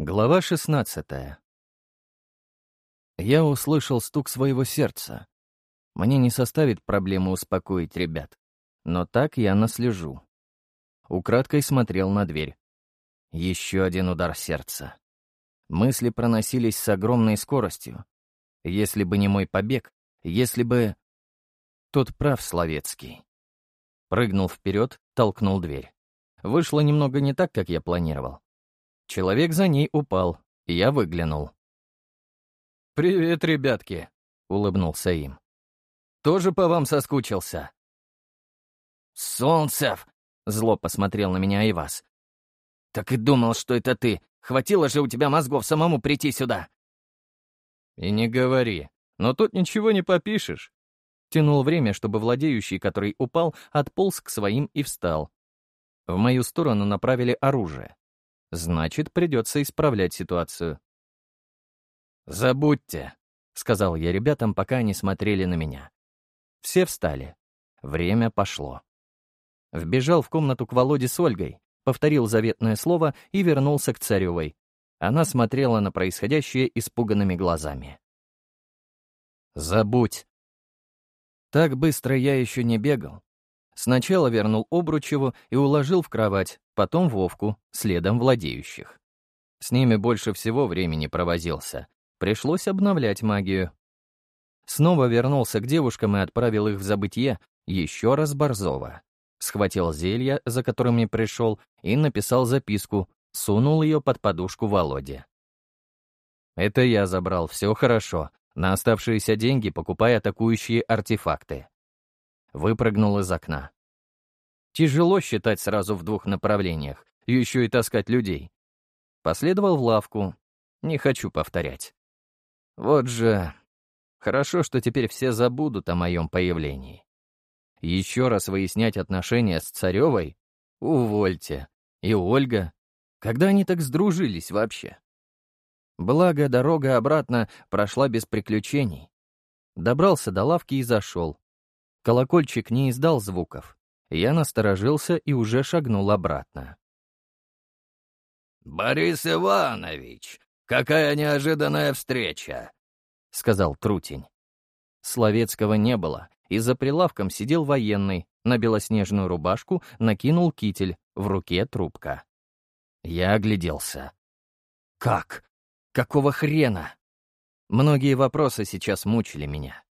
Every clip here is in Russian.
Глава 16 Я услышал стук своего сердца. Мне не составит проблемы успокоить ребят, но так я наслежу. Украдкой смотрел на дверь. Еще один удар сердца. Мысли проносились с огромной скоростью. Если бы не мой побег, если бы... Тот прав, Словецкий. Прыгнул вперед, толкнул дверь. Вышло немного не так, как я планировал. Человек за ней упал, и я выглянул. «Привет, ребятки», — улыбнулся им. «Тоже по вам соскучился?» «Солнцев!» — зло посмотрел на меня Ивас. «Так и думал, что это ты. Хватило же у тебя мозгов самому прийти сюда». «И не говори. Но тут ничего не попишешь». Тянул время, чтобы владеющий, который упал, отполз к своим и встал. В мою сторону направили оружие. Значит, придется исправлять ситуацию. «Забудьте», — сказал я ребятам, пока они смотрели на меня. Все встали. Время пошло. Вбежал в комнату к Володе с Ольгой, повторил заветное слово и вернулся к Царевой. Она смотрела на происходящее испуганными глазами. «Забудь». Так быстро я еще не бегал. Сначала вернул Обручеву и уложил в кровать, потом Вовку, следом владеющих. С ними больше всего времени провозился. Пришлось обновлять магию. Снова вернулся к девушкам и отправил их в забытье еще раз Борзова. Схватил зелье, за которыми пришел, и написал записку, сунул ее под подушку Володе. «Это я забрал, все хорошо. На оставшиеся деньги покупай атакующие артефакты выпрыгнул из окна. Тяжело считать сразу в двух направлениях, еще и таскать людей. Последовал в лавку. Не хочу повторять. Вот же... Хорошо, что теперь все забудут о моем появлении. Еще раз выяснять отношения с Царевой? Увольте. И Ольга? Когда они так сдружились вообще? Благо, дорога обратно прошла без приключений. Добрался до лавки и зашел. Колокольчик не издал звуков. Я насторожился и уже шагнул обратно. «Борис Иванович, какая неожиданная встреча!» — сказал Трутень. Словецкого не было, и за прилавком сидел военный, на белоснежную рубашку накинул китель, в руке трубка. Я огляделся. «Как? Какого хрена?» Многие вопросы сейчас мучили меня.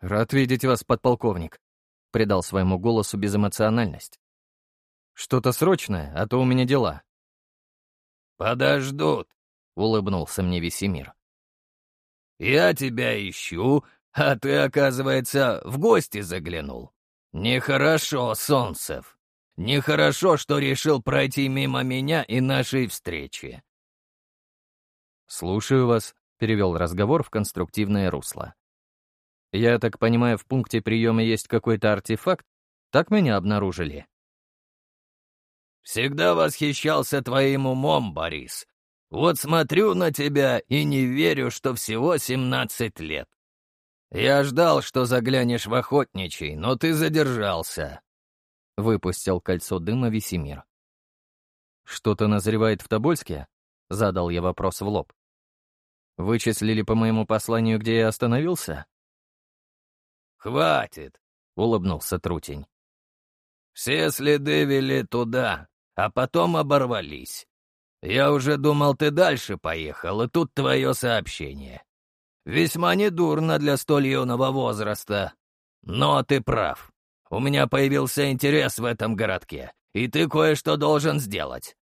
«Рад видеть вас, подполковник», — придал своему голосу безэмоциональность. «Что-то срочное, а то у меня дела». «Подождут», — улыбнулся мне Весемир. «Я тебя ищу, а ты, оказывается, в гости заглянул. Нехорошо, Солнцев. Нехорошо, что решил пройти мимо меня и нашей встречи». «Слушаю вас», — перевел разговор в конструктивное русло. Я так понимаю, в пункте приема есть какой-то артефакт? Так меня обнаружили. Всегда восхищался твоим умом, Борис. Вот смотрю на тебя и не верю, что всего семнадцать лет. Я ждал, что заглянешь в охотничий, но ты задержался. Выпустил кольцо дыма Весемир. «Что-то назревает в Тобольске?» — задал я вопрос в лоб. «Вычислили по моему посланию, где я остановился?» «Хватит!» — улыбнулся Трутень. «Все следы вели туда, а потом оборвались. Я уже думал, ты дальше поехал, и тут твое сообщение. Весьма недурно для столь юного возраста. Но ты прав. У меня появился интерес в этом городке, и ты кое-что должен сделать».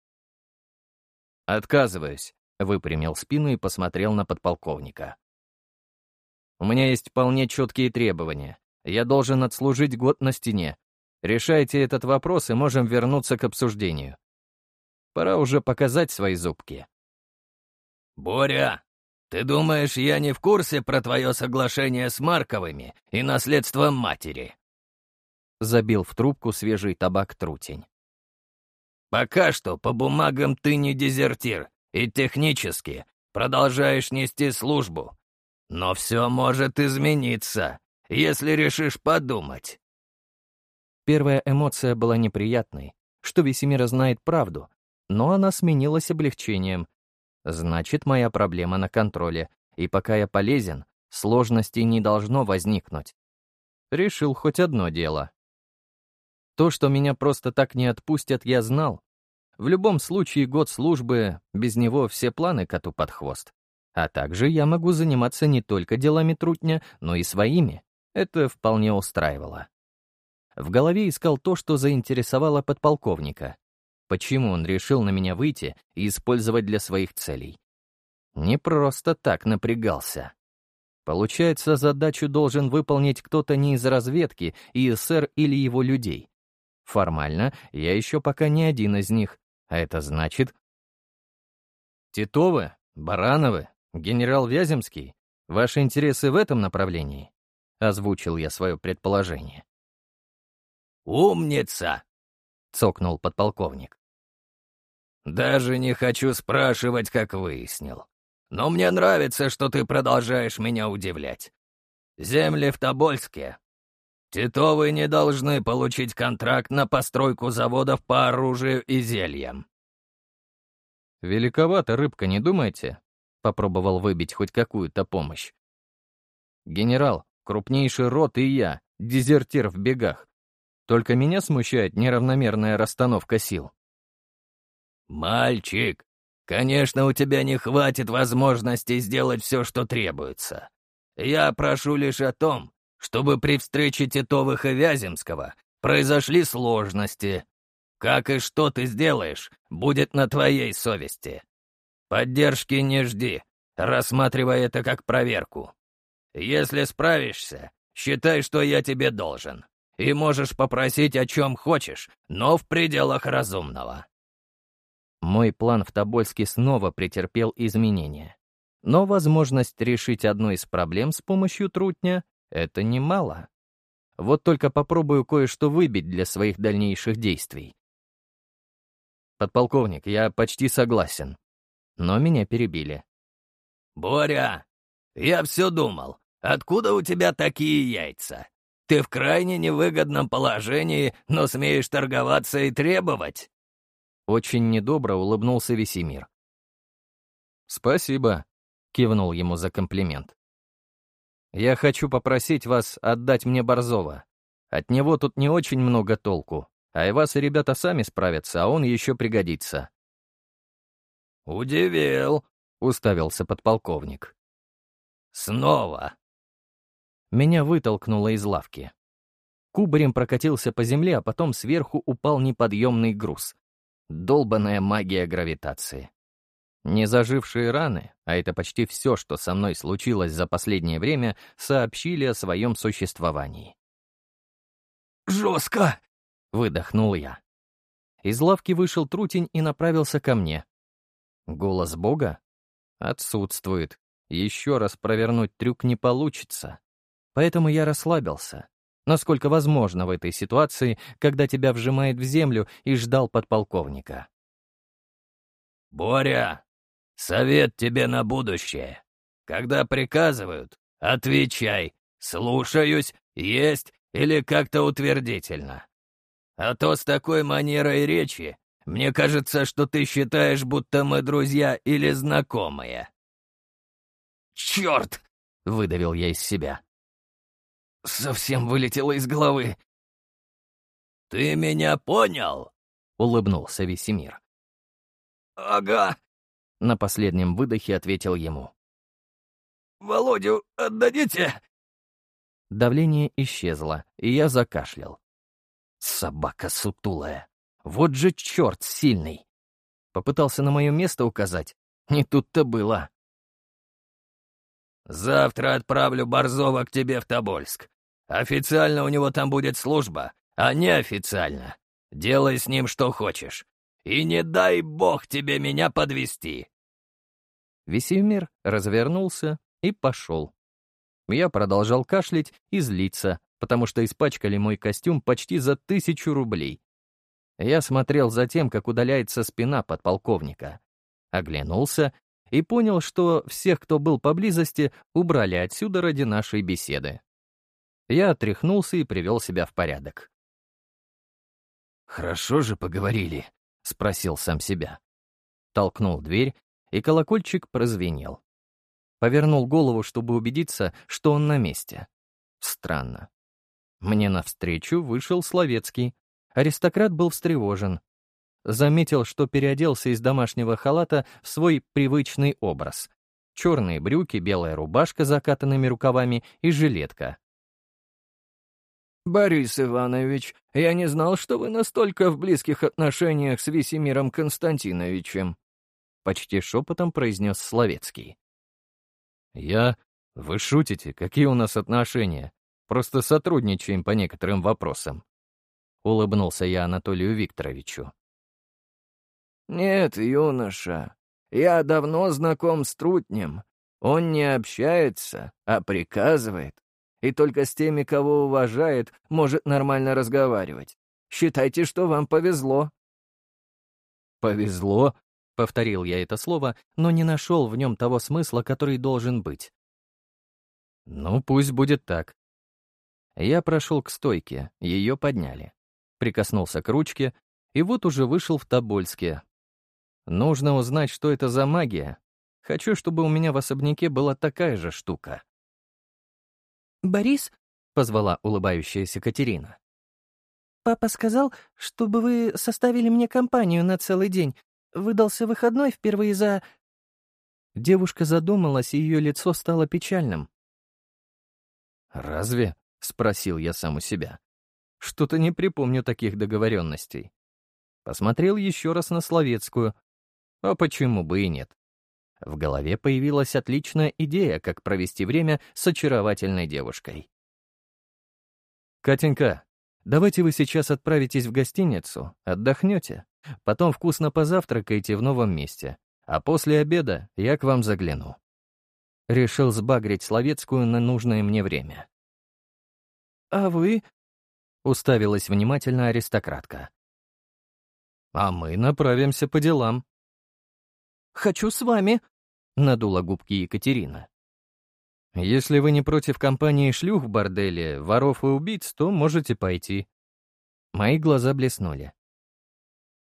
«Отказываюсь», — выпрямил спину и посмотрел на подполковника. У меня есть вполне четкие требования. Я должен отслужить год на стене. Решайте этот вопрос, и можем вернуться к обсуждению. Пора уже показать свои зубки. «Боря, ты думаешь, я не в курсе про твое соглашение с Марковыми и наследством матери?» Забил в трубку свежий табак трутень. «Пока что по бумагам ты не дезертир, и технически продолжаешь нести службу. Но все может измениться, если решишь подумать. Первая эмоция была неприятной, что Весемира знает правду, но она сменилась облегчением. Значит, моя проблема на контроле, и пока я полезен, сложностей не должно возникнуть. Решил хоть одно дело. То, что меня просто так не отпустят, я знал. В любом случае, год службы, без него все планы коту под хвост. А также я могу заниматься не только делами трутня, но и своими. Это вполне устраивало. В голове искал то, что заинтересовало подполковника. Почему он решил на меня выйти и использовать для своих целей? Не просто так напрягался. Получается, задачу должен выполнить кто-то не из разведки, ИСР или его людей. Формально, я еще пока не один из них, а это значит... Титовы, Барановы, генерал Вяземский, ваши интересы в этом направлении? Озвучил я свое предположение. «Умница!» — цокнул подполковник. «Даже не хочу спрашивать, как выяснил. Но мне нравится, что ты продолжаешь меня удивлять. Земли в Тобольске. Титовы не должны получить контракт на постройку заводов по оружию и зельям». «Великовато, рыбка, не думайте?» — попробовал выбить хоть какую-то помощь. «Генерал, крупнейший рот и я, дезертир в бегах. Только меня смущает неравномерная расстановка сил. «Мальчик, конечно, у тебя не хватит возможности сделать все, что требуется. Я прошу лишь о том, чтобы при встрече Титовых и Вяземского произошли сложности. Как и что ты сделаешь, будет на твоей совести. Поддержки не жди, рассматривай это как проверку. Если справишься, считай, что я тебе должен и можешь попросить о чем хочешь, но в пределах разумного». Мой план в Тобольске снова претерпел изменения. Но возможность решить одну из проблем с помощью трутня — это немало. Вот только попробую кое-что выбить для своих дальнейших действий. Подполковник, я почти согласен. Но меня перебили. «Боря, я все думал, откуда у тебя такие яйца? Ты в крайне невыгодном положении, но смеешь торговаться и требовать». Очень недобро улыбнулся Весемир. «Спасибо», — кивнул ему за комплимент. «Я хочу попросить вас отдать мне Борзова. От него тут не очень много толку, а и вас и ребята сами справятся, а он еще пригодится». «Удивил», — уставился подполковник. «Снова. Меня вытолкнуло из лавки. Кубарем прокатился по земле, а потом сверху упал неподъемный груз. Долбаная магия гравитации. Незажившие раны, а это почти все, что со мной случилось за последнее время, сообщили о своем существовании. «Жестко!» — выдохнул я. Из лавки вышел трутень и направился ко мне. Голос Бога? Отсутствует. Еще раз провернуть трюк не получится. Поэтому я расслабился, насколько возможно в этой ситуации, когда тебя вжимает в землю и ждал подполковника. «Боря, совет тебе на будущее. Когда приказывают, отвечай, слушаюсь, есть или как-то утвердительно. А то с такой манерой речи мне кажется, что ты считаешь, будто мы друзья или знакомые». «Черт!» — выдавил я из себя совсем вылетело из головы. «Ты меня понял?» — улыбнулся Весемир. «Ага», — на последнем выдохе ответил ему. «Володю отдадите?» Давление исчезло, и я закашлял. Собака сутулая. Вот же черт сильный. Попытался на мое место указать. Не тут-то было. «Завтра отправлю Борзова к тебе в Тобольск. Официально у него там будет служба, а неофициально. Делай с ним что хочешь. И не дай бог тебе меня подвести. Весемир развернулся и пошел. Я продолжал кашлять и злиться, потому что испачкали мой костюм почти за тысячу рублей. Я смотрел за тем, как удаляется спина подполковника. Оглянулся и понял, что всех, кто был поблизости, убрали отсюда ради нашей беседы. Я отряхнулся и привел себя в порядок. «Хорошо же поговорили», — спросил сам себя. Толкнул дверь, и колокольчик прозвенел. Повернул голову, чтобы убедиться, что он на месте. Странно. Мне навстречу вышел Словецкий. Аристократ был встревожен. Заметил, что переоделся из домашнего халата в свой привычный образ. Черные брюки, белая рубашка с закатанными рукавами и жилетка. «Борис Иванович, я не знал, что вы настолько в близких отношениях с Весемиром Константиновичем», почти шепотом произнес Словецкий. «Я? Вы шутите? Какие у нас отношения? Просто сотрудничаем по некоторым вопросам». Улыбнулся я Анатолию Викторовичу. «Нет, юноша, я давно знаком с Трутнем. Он не общается, а приказывает и только с теми, кого уважает, может нормально разговаривать. Считайте, что вам повезло». «Повезло?» — повторил я это слово, но не нашел в нем того смысла, который должен быть. «Ну, пусть будет так». Я прошел к стойке, ее подняли. Прикоснулся к ручке, и вот уже вышел в Тобольске. Нужно узнать, что это за магия. Хочу, чтобы у меня в особняке была такая же штука. «Борис?» — позвала улыбающаяся Катерина. «Папа сказал, чтобы вы составили мне компанию на целый день. Выдался выходной впервые за...» Девушка задумалась, и ее лицо стало печальным. «Разве?» — спросил я сам у себя. «Что-то не припомню таких договоренностей». Посмотрел еще раз на Словецкую. А почему бы и нет? В голове появилась отличная идея, как провести время с очаровательной девушкой. «Катенька, давайте вы сейчас отправитесь в гостиницу, отдохнете, потом вкусно позавтракаете в новом месте, а после обеда я к вам загляну». Решил сбагрить Словецкую на нужное мне время. «А вы?» — уставилась внимательно аристократка. «А мы направимся по делам», Хочу с вами», — надула губки Екатерина. «Если вы не против компании шлюх в борделе, воров и убийц, то можете пойти». Мои глаза блеснули.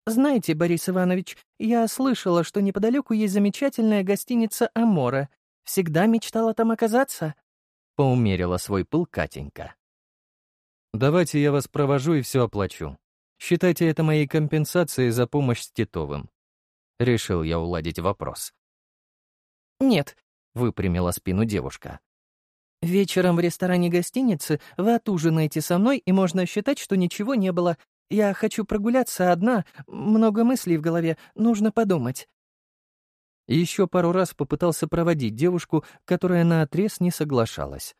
«Знаете, Борис Иванович, я слышала, что неподалеку есть замечательная гостиница «Амора». Всегда мечтала там оказаться», — поумерила свой пыл Катенька. «Давайте я вас провожу и все оплачу. Считайте это моей компенсацией за помощь с Титовым. Решил я уладить вопрос. «Нет», — выпрямила спину девушка. «Вечером в ресторане гостиницы вы отужинаете со мной, и можно считать, что ничего не было. Я хочу прогуляться одна, много мыслей в голове, нужно подумать». Еще пару раз попытался проводить девушку, которая наотрез не соглашалась.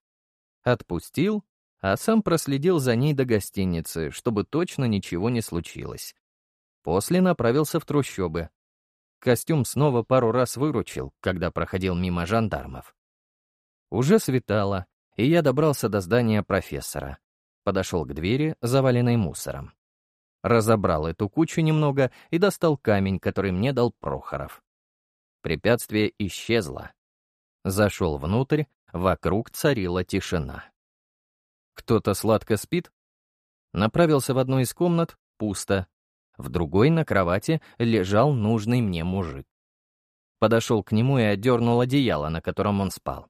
Отпустил, а сам проследил за ней до гостиницы, чтобы точно ничего не случилось. После направился в трущобы, Костюм снова пару раз выручил, когда проходил мимо жандармов. Уже светало, и я добрался до здания профессора. Подошел к двери, заваленной мусором. Разобрал эту кучу немного и достал камень, который мне дал Прохоров. Препятствие исчезло. Зашел внутрь, вокруг царила тишина. Кто-то сладко спит? Направился в одну из комнат, пусто, в другой на кровати лежал нужный мне мужик. Подошел к нему и отдернул одеяло, на котором он спал.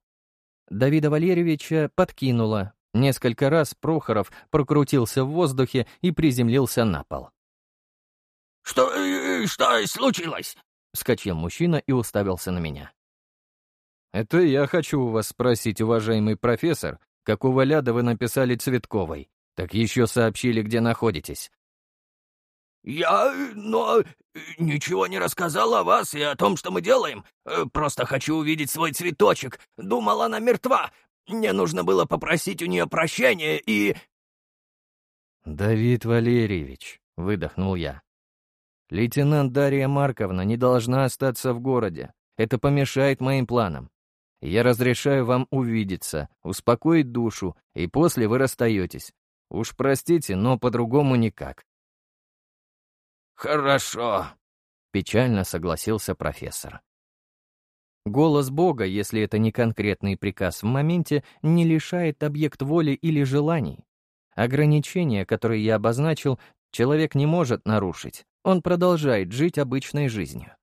Давида Валерьевича подкинуло. Несколько раз Прохоров прокрутился в воздухе и приземлился на пол. «Что... Э, что случилось?» — вскочил мужчина и уставился на меня. «Это я хочу у вас спросить, уважаемый профессор, какого ляда вы написали Цветковой? Так еще сообщили, где находитесь. «Я... но... Э, ничего не рассказал о вас и о том, что мы делаем. Э, просто хочу увидеть свой цветочек. Думал, она мертва. Мне нужно было попросить у нее прощения и...» «Давид Валерьевич», — выдохнул я. «Лейтенант Дарья Марковна не должна остаться в городе. Это помешает моим планам. Я разрешаю вам увидеться, успокоить душу, и после вы расстаетесь. Уж простите, но по-другому никак. «Хорошо», — печально согласился профессор. Голос Бога, если это не конкретный приказ в моменте, не лишает объект воли или желаний. Ограничения, которые я обозначил, человек не может нарушить, Он продолжает жить обычной жизнью.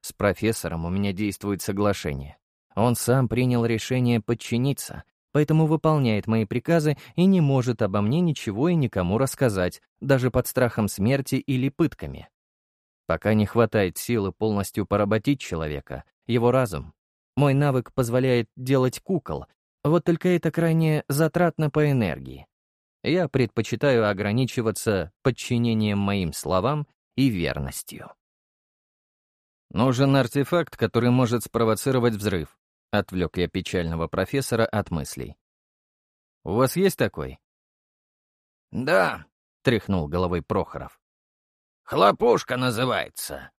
С профессором у меня действует соглашение. Он сам принял решение подчиниться, поэтому выполняет мои приказы и не может обо мне ничего и никому рассказать, даже под страхом смерти или пытками. Пока не хватает силы полностью поработить человека, его разум. Мой навык позволяет делать кукол, вот только это крайне затратно по энергии. Я предпочитаю ограничиваться подчинением моим словам и верностью. Нужен артефакт, который может спровоцировать взрыв. Отвлек я печального профессора от мыслей. «У вас есть такой?» «Да», — тряхнул головой Прохоров. «Хлопушка называется».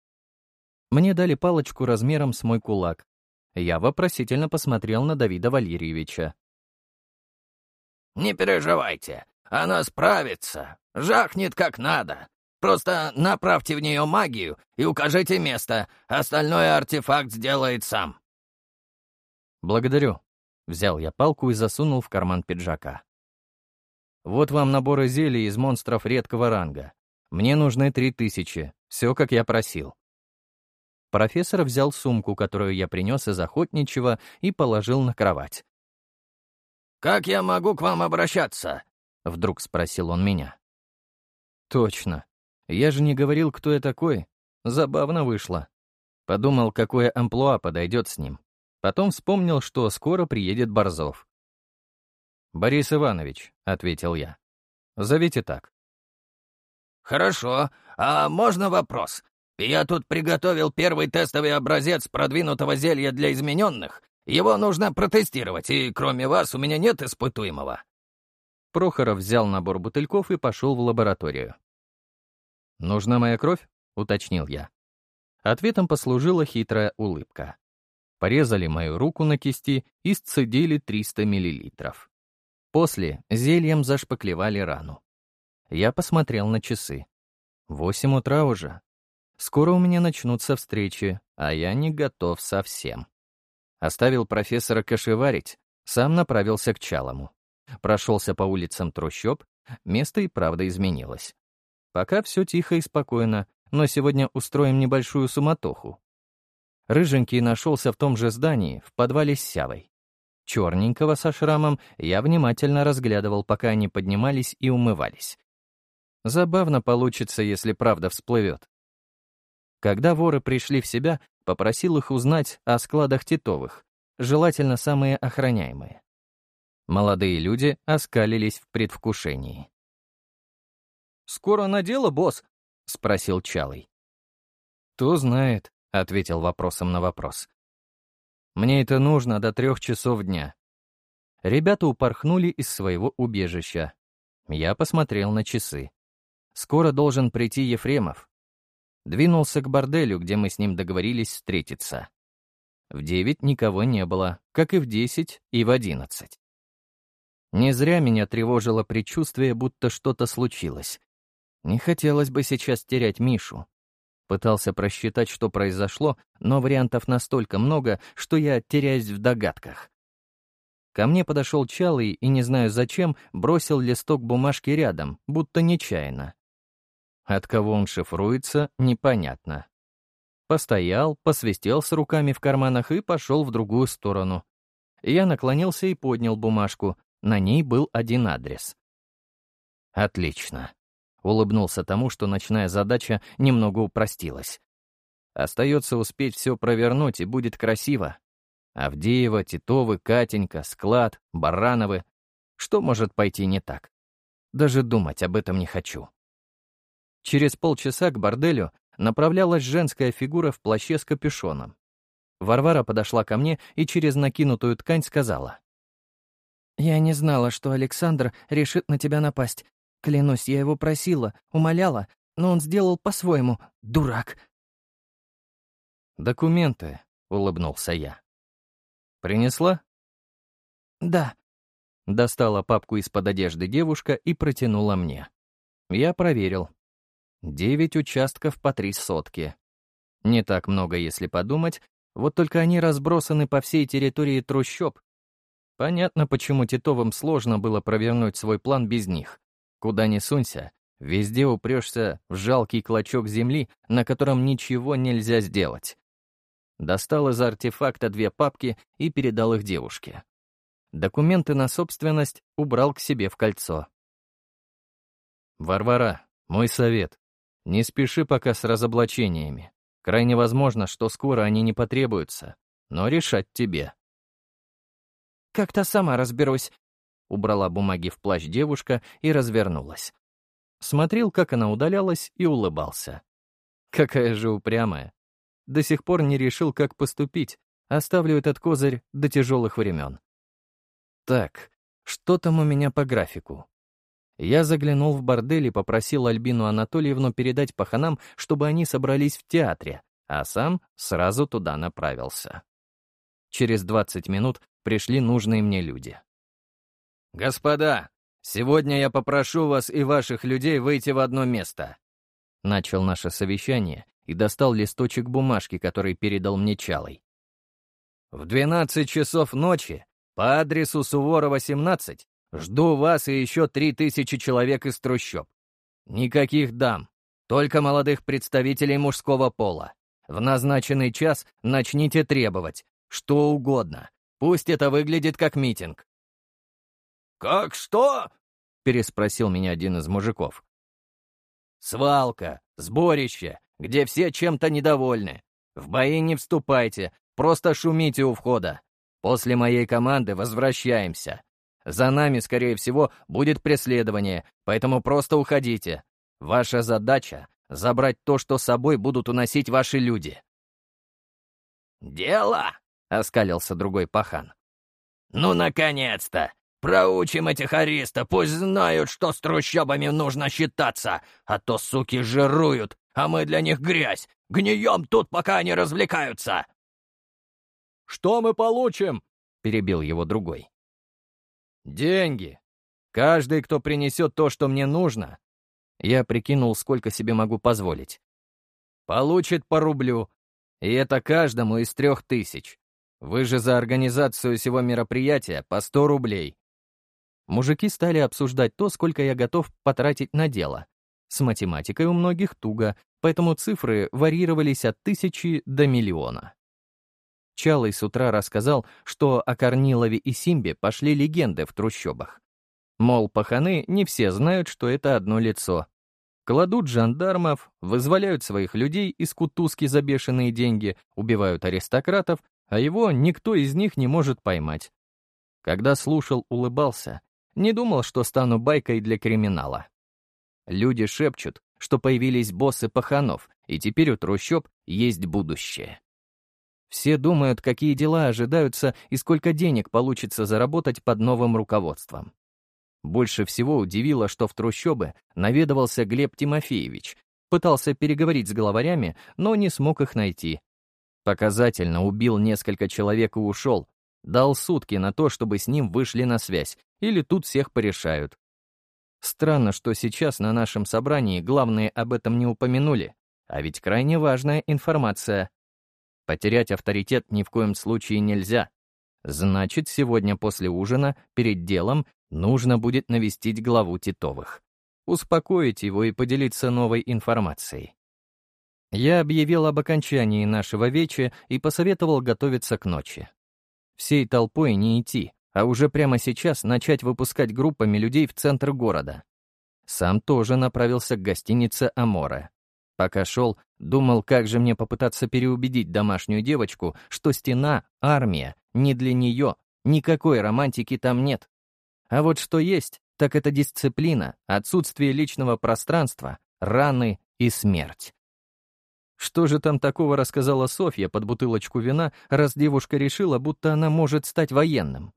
Мне дали палочку размером с мой кулак. Я вопросительно посмотрел на Давида Валерьевича. «Не переживайте, она справится, жахнет как надо. Просто направьте в нее магию и укажите место, остальное артефакт сделает сам». «Благодарю». Взял я палку и засунул в карман пиджака. «Вот вам наборы зелий из монстров редкого ранга. Мне нужны три тысячи. Все, как я просил». Профессор взял сумку, которую я принес из охотничьего, и положил на кровать. «Как я могу к вам обращаться?» — вдруг спросил он меня. «Точно. Я же не говорил, кто я такой. Забавно вышло. Подумал, какое амплуа подойдет с ним. Потом вспомнил, что скоро приедет Борзов. «Борис Иванович», — ответил я. «Зовите так». «Хорошо. А можно вопрос? Я тут приготовил первый тестовый образец продвинутого зелья для измененных. Его нужно протестировать, и кроме вас у меня нет испытуемого». Прохоров взял набор бутыльков и пошел в лабораторию. «Нужна моя кровь?» — уточнил я. Ответом послужила хитрая улыбка порезали мою руку на кисти и сцедили 300 мл. После зельем зашпаклевали рану. Я посмотрел на часы. Восемь утра уже. Скоро у меня начнутся встречи, а я не готов совсем. Оставил профессора кошеварить, сам направился к Чалому. Прошелся по улицам трущоб, место и правда изменилось. Пока все тихо и спокойно, но сегодня устроим небольшую суматоху. Рыженький нашелся в том же здании, в подвале с сявой. Черненького со шрамом я внимательно разглядывал, пока они поднимались и умывались. Забавно получится, если правда всплывет. Когда воры пришли в себя, попросил их узнать о складах Титовых, желательно самые охраняемые. Молодые люди оскалились в предвкушении. «Скоро на дело, босс?» — спросил Чалый. «Кто знает», — ответил вопросом на вопрос. «Мне это нужно до трех часов дня». Ребята упорхнули из своего убежища. Я посмотрел на часы. Скоро должен прийти Ефремов. Двинулся к борделю, где мы с ним договорились встретиться. В девять никого не было, как и в десять и в одиннадцать. Не зря меня тревожило предчувствие, будто что-то случилось. Не хотелось бы сейчас терять Мишу. Пытался просчитать, что произошло, но вариантов настолько много, что я теряюсь в догадках. Ко мне подошел Чалый и, не знаю зачем, бросил листок бумажки рядом, будто нечаянно. От кого он шифруется, непонятно. Постоял, посвистел с руками в карманах и пошел в другую сторону. Я наклонился и поднял бумажку. На ней был один адрес. Отлично. Улыбнулся тому, что ночная задача немного упростилась. Остается успеть все провернуть, и будет красиво. Авдеева, Титовы, Катенька, Склад, Барановы. Что может пойти не так? Даже думать об этом не хочу. Через полчаса к борделю направлялась женская фигура в плаще с капюшоном. Варвара подошла ко мне и через накинутую ткань сказала. «Я не знала, что Александр решит на тебя напасть. Клянусь, я его просила, умоляла, но он сделал по-своему. Дурак. «Документы», — улыбнулся я. «Принесла?» «Да». Достала папку из-под одежды девушка и протянула мне. Я проверил. Девять участков по три сотки. Не так много, если подумать, вот только они разбросаны по всей территории трущоб. Понятно, почему Титовым сложно было провернуть свой план без них. Куда ни сунься, Везде упрешься в жалкий клочок земли, на котором ничего нельзя сделать. Достал из артефакта две папки и передал их девушке. Документы на собственность убрал к себе в кольцо. «Варвара, мой совет. Не спеши пока с разоблачениями. Крайне возможно, что скоро они не потребуются, но решать тебе». «Как-то сама разберусь», — убрала бумаги в плащ девушка и развернулась. Смотрел, как она удалялась, и улыбался. Какая же упрямая. До сих пор не решил, как поступить. Оставлю этот козырь до тяжелых времен. Так, что там у меня по графику? Я заглянул в бордель и попросил Альбину Анатольевну передать паханам, чтобы они собрались в театре, а сам сразу туда направился. Через 20 минут пришли нужные мне люди. «Господа, сегодня я попрошу вас и ваших людей выйти в одно место», начал наше совещание и достал листочек бумажки, который передал мне Чалой. «В 12 часов ночи по адресу Суворова, 17, жду вас и еще 3000 человек из трущоб. Никаких дам, только молодых представителей мужского пола. В назначенный час начните требовать, что угодно. Пусть это выглядит как митинг. «Как что?» — переспросил меня один из мужиков. «Свалка, сборище, где все чем-то недовольны. В бои не вступайте, просто шумите у входа. После моей команды возвращаемся. За нами, скорее всего, будет преследование, поэтому просто уходите. Ваша задача — забрать то, что с собой будут уносить ваши люди». «Дело!» — оскалился другой пахан. «Ну, наконец-то! Проучим этих ариста, пусть знают, что с трущобами нужно считаться, а то суки жируют, а мы для них грязь. Гнием тут, пока они развлекаются!» «Что мы получим?» — перебил его другой. «Деньги. Каждый, кто принесет то, что мне нужно, я прикинул, сколько себе могу позволить, получит по рублю, и это каждому из трех тысяч. Вы же за организацию всего мероприятия по сто рублей». Мужики стали обсуждать то, сколько я готов потратить на дело. С математикой у многих туго, поэтому цифры варьировались от тысячи до миллиона. Чалый с утра рассказал, что о Корнилове и Симбе пошли легенды в трущобах. Мол, паханы не все знают, что это одно лицо. Кладут жандармов, вызволяют своих людей из кутузки за бешеные деньги, убивают аристократов, а его никто из них не может поймать. Когда слушал, улыбался. Не думал, что стану байкой для криминала. Люди шепчут, что появились боссы паханов, и теперь у трущоб есть будущее. Все думают, какие дела ожидаются и сколько денег получится заработать под новым руководством. Больше всего удивило, что в трущобы наведывался Глеб Тимофеевич, пытался переговорить с главарями, но не смог их найти. Показательно убил несколько человек и ушел, дал сутки на то, чтобы с ним вышли на связь, или тут всех порешают. Странно, что сейчас на нашем собрании главные об этом не упомянули, а ведь крайне важная информация. Потерять авторитет ни в коем случае нельзя. Значит, сегодня после ужина, перед делом, нужно будет навестить главу Титовых. Успокоить его и поделиться новой информацией. Я объявил об окончании нашего веча и посоветовал готовиться к ночи. Всей толпой не идти, а уже прямо сейчас начать выпускать группами людей в центр города. Сам тоже направился к гостинице «Аморе». Пока шел, думал, как же мне попытаться переубедить домашнюю девочку, что стена, армия, не для нее, никакой романтики там нет. А вот что есть, так это дисциплина, отсутствие личного пространства, раны и смерть. Что же там такого рассказала Софья под бутылочку вина, раз девушка решила, будто она может стать военным?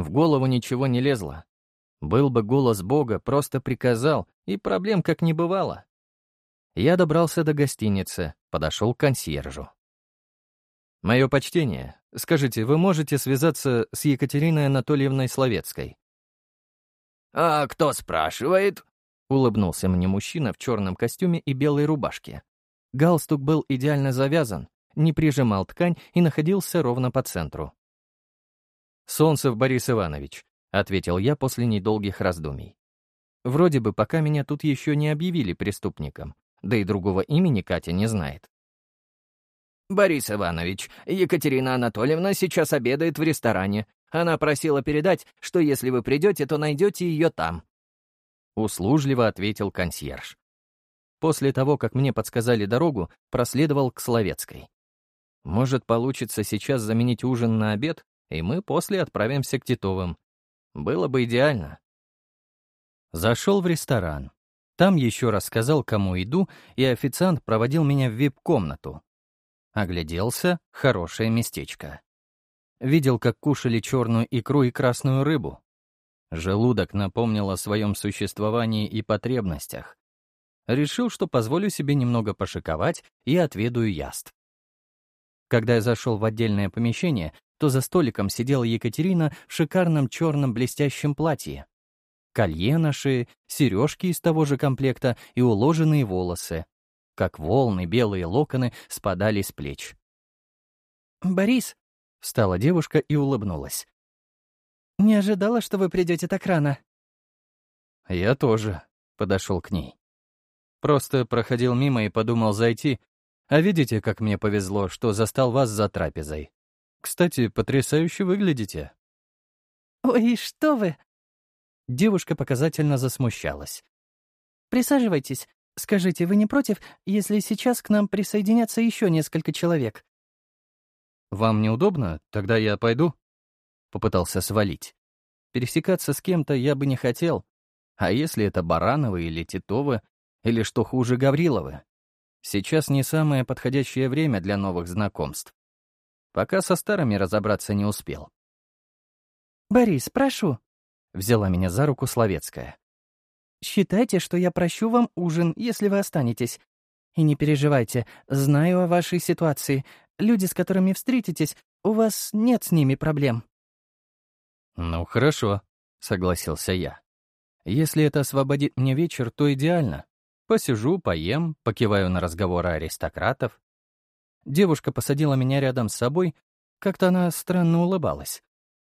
В голову ничего не лезло. Был бы голос Бога, просто приказал, и проблем как не бывало. Я добрался до гостиницы, подошел к консьержу. «Мое почтение. Скажите, вы можете связаться с Екатериной Анатольевной Словецкой?» «А кто спрашивает?» — улыбнулся мне мужчина в черном костюме и белой рубашке. Галстук был идеально завязан, не прижимал ткань и находился ровно по центру. «Солнцев Борис Иванович», — ответил я после недолгих раздумий. Вроде бы пока меня тут еще не объявили преступником, да и другого имени Катя не знает. «Борис Иванович, Екатерина Анатольевна сейчас обедает в ресторане. Она просила передать, что если вы придете, то найдете ее там». Услужливо ответил консьерж. После того, как мне подсказали дорогу, проследовал к Словецкой. Может, получится сейчас заменить ужин на обед, и мы после отправимся к Титовым. Было бы идеально. Зашел в ресторан. Там еще раз сказал, кому иду, и официант проводил меня в вип-комнату. Огляделся — хорошее местечко. Видел, как кушали черную икру и красную рыбу. Желудок напомнил о своем существовании и потребностях. Решил, что позволю себе немного пошиковать и отведаю яств. Когда я зашел в отдельное помещение, то за столиком сидела Екатерина в шикарном черном блестящем платье. Колье на шее, сережки из того же комплекта и уложенные волосы. Как волны, белые локоны спадали с плеч. «Борис!» — встала девушка и улыбнулась. «Не ожидала, что вы придете так рано». «Я тоже», — подошел к ней. Просто проходил мимо и подумал зайти, а видите, как мне повезло, что застал вас за трапезой. Кстати, потрясающе выглядите». «Ой, что вы!» Девушка показательно засмущалась. «Присаживайтесь. Скажите, вы не против, если сейчас к нам присоединятся еще несколько человек?» «Вам неудобно? Тогда я пойду?» Попытался свалить. Пересекаться с кем-то я бы не хотел. А если это Барановы или Титовы, или, что хуже, Гавриловы? Сейчас не самое подходящее время для новых знакомств. Пока со старыми разобраться не успел. «Борис, прошу», — взяла меня за руку Словецкая. «Считайте, что я прощу вам ужин, если вы останетесь. И не переживайте, знаю о вашей ситуации. Люди, с которыми встретитесь, у вас нет с ними проблем». «Ну, хорошо», — согласился я. «Если это освободит мне вечер, то идеально. Посижу, поем, покиваю на разговоры аристократов. Девушка посадила меня рядом с собой, как-то она странно улыбалась.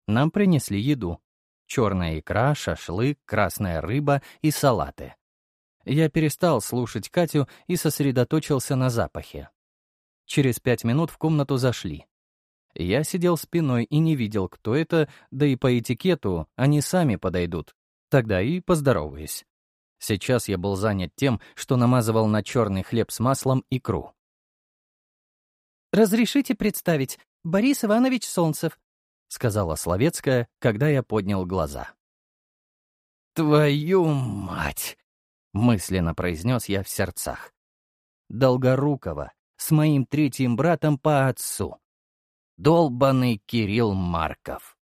Нам принесли еду. Черная икра, шашлык, красная рыба и салаты. Я перестал слушать Катю и сосредоточился на запахе. Через пять минут в комнату зашли. Я сидел спиной и не видел, кто это, да и по этикету они сами подойдут. Тогда и поздороваюсь. Сейчас я был занят тем, что намазывал на черный хлеб с маслом икру. «Разрешите представить, Борис Иванович Солнцев», — сказала Словецкая, когда я поднял глаза. «Твою мать!» — мысленно произнес я в сердцах. «Долгорукова, с моим третьим братом по отцу. Долбанный Кирилл Марков».